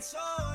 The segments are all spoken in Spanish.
So.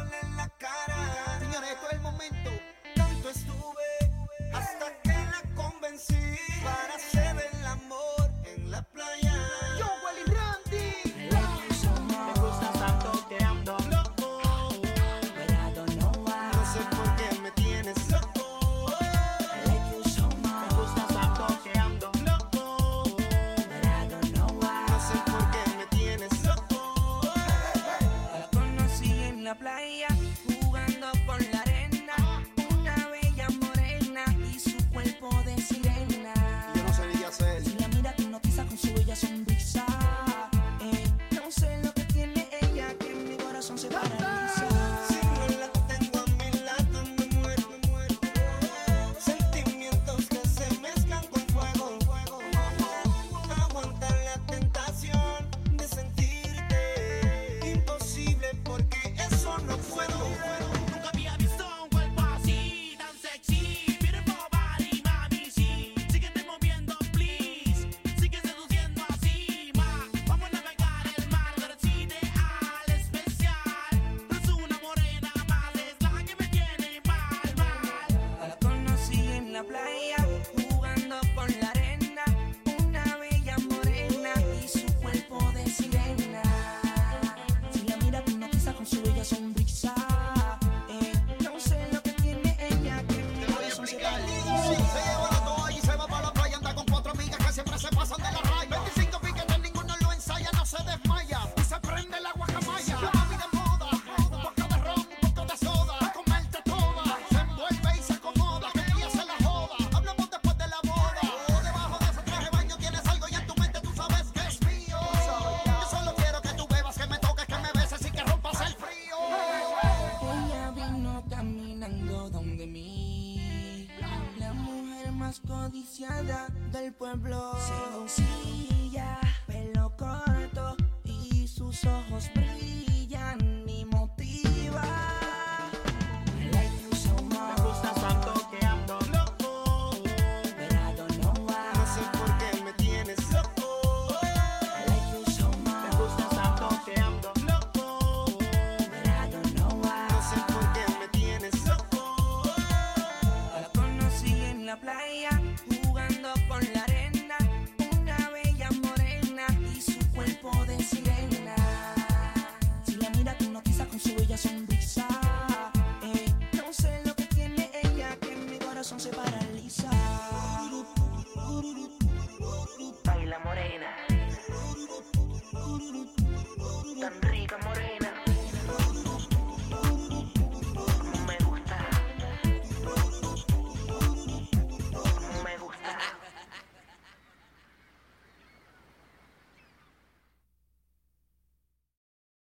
Del pueblo. Sencilla, pelo corto y sus ojos brillan y motiva. I like you so much. Me gusta tanto que ando loco. But I don't know why. No sé por qué me tienes loco. I like you so much. Me gusta tanto que ando loco. But I don't know why. No sé por qué me tienes loco. La conocí en la playa, por la arena, una bella morena y su cuerpo de sirena. Si la mira, tiene que estar con su bella sonrisa. Eh, Entonces, lo que tiene ella, que mi corazón se paraliza. Baila morena.